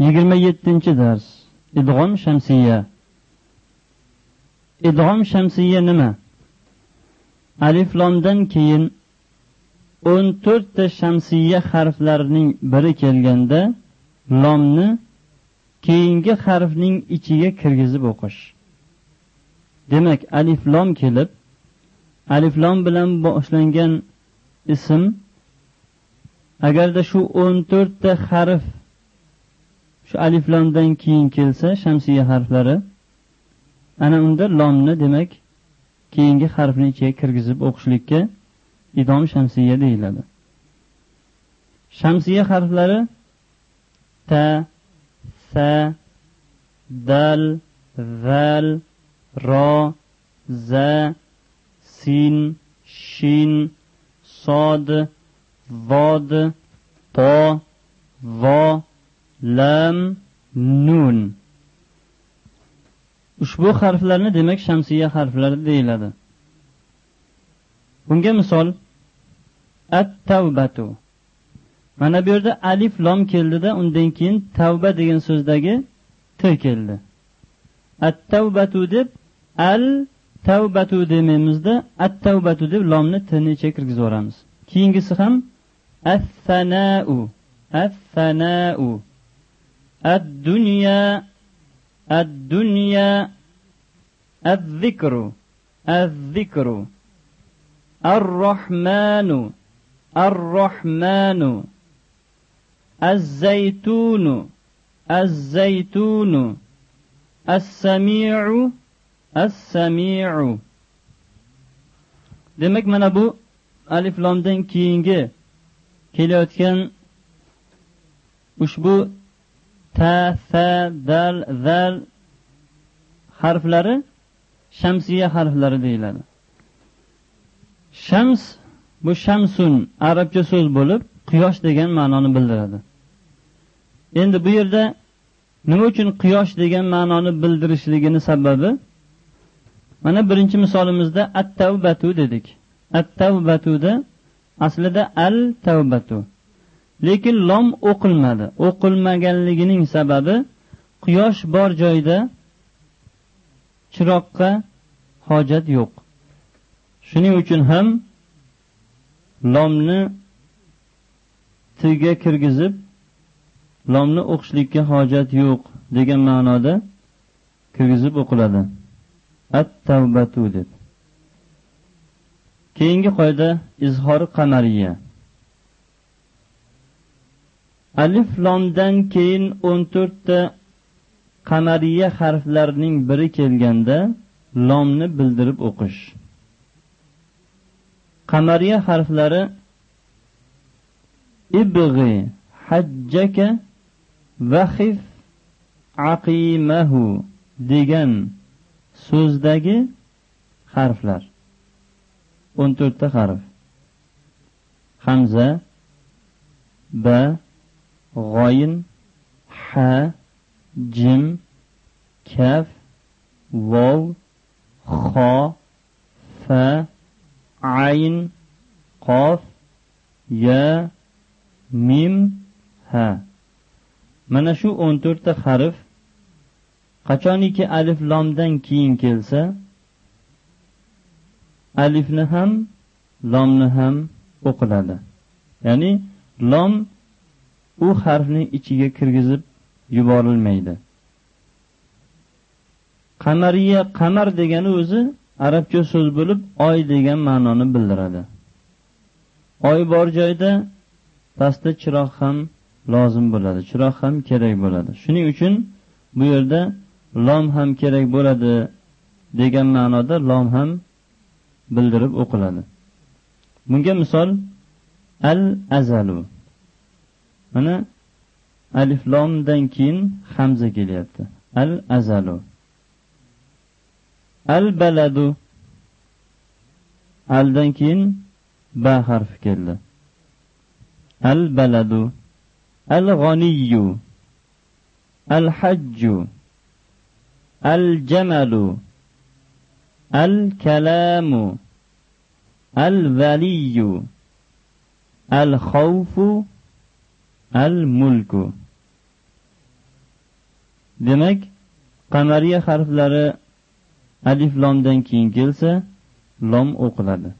yigirma yettinchi dars. Idg'om shamsiya idg'om shamsiya nima? Aliflomdan keyin o'n to'rtta shamsiya harflarining biri kelganda lomni keyingi harfning ichiga kirgizib o'qish. Demak aliflom kelib aliflom bilan boshlangan ism agarda shu o'n to'rtta harf shu aliflamdan keyin kelsa shamsiya harflari. Ana unda lomni demak keyingi harfni ichiga kirgizib o'qishlikka idom shamsiya deyiladi. Shamsiya harflari ta sa dal zal ro za sin shin sod vod to vo lam nun. Ushbu harflarni demak shamsiya harflari deyiladi. Bunga misol at tavbatu mana bu yerda alif lom keldida undan keyin tavba degan so'zdagi t keldi. At tavbatu deb al tavbatu demaymizda at tavbatu deb lomni tni ichiga kirgizib yuboramiz keyingisi ham as sanau الدنيا الدنيا الذكر الذكر. الرحمن الرحمن. الزيتون الزيتون. السميع السميع. Demak mana bu aliflomdan keyingi kelayotgan ushbu ta fa dal zal harflari shamsiya harflari deyiladi. Shams bu shamsun arabcha so'z bo'lib quyosh degan ma'noni bildiradi. Endi bu yerda nima uchun quyosh degan ma'noni bildirishligini sababi mana birinchi misolimizda at tavbatu dedik. At tavbatuda aslida al tavbatu lekin lom o'qilmadi. O'qilmaganligining sababi quyosh bor joyda chiroqqa hojat yo'q. Shuning uchun ham lomni tiga kirgizib lomni o'qishlikka hojat yo'q degan ma'noda kirgizib o'qiladi. At tavbatu deb. Keyingi qoida izhori qamariya. Alif lomdan keyin o'n to'rtta qamariya harflarining biri kelganda lomni bildirib o'qish. Qamariya harflari ibg'i hajjaka vahif aqimahu degan so'zdagi harflar. O'n to'rtta harf. Hamza ba g'oyin ha jim kaf vov xo fa ayn qof ya mim ha. Mana shu o'n to'rtta harf. Qachoniki alif lomdan keyin kelsa alifni ham lomni ham o'qiladi. Ya'ni lom u harfning ichiga kirgizib yuborilmaydi. Qamariya qamar degani o'zi arabcha so'z bo'lib oy degan ma'noni bildiradi. Oy bor joyda pastda chiroq ham lozim bo'ladi chiroq ham kerak bo'ladi. Shuning uchun bu yerda lom ham kerak bo'ladi degan ma'noda lom ham bildirib o'qiladi. Bunga misol al azalu mana alif lomdan keyin hamza kelyapti. Al azalu al baladu aldan keyin ba harfi keldi. Al baladu al g'oniyu al hajju al jamalu al kalamu al valiyu al xavfu al mulku demak qamariya harflari alif lomdan keyin kelsa lom o'qiladi.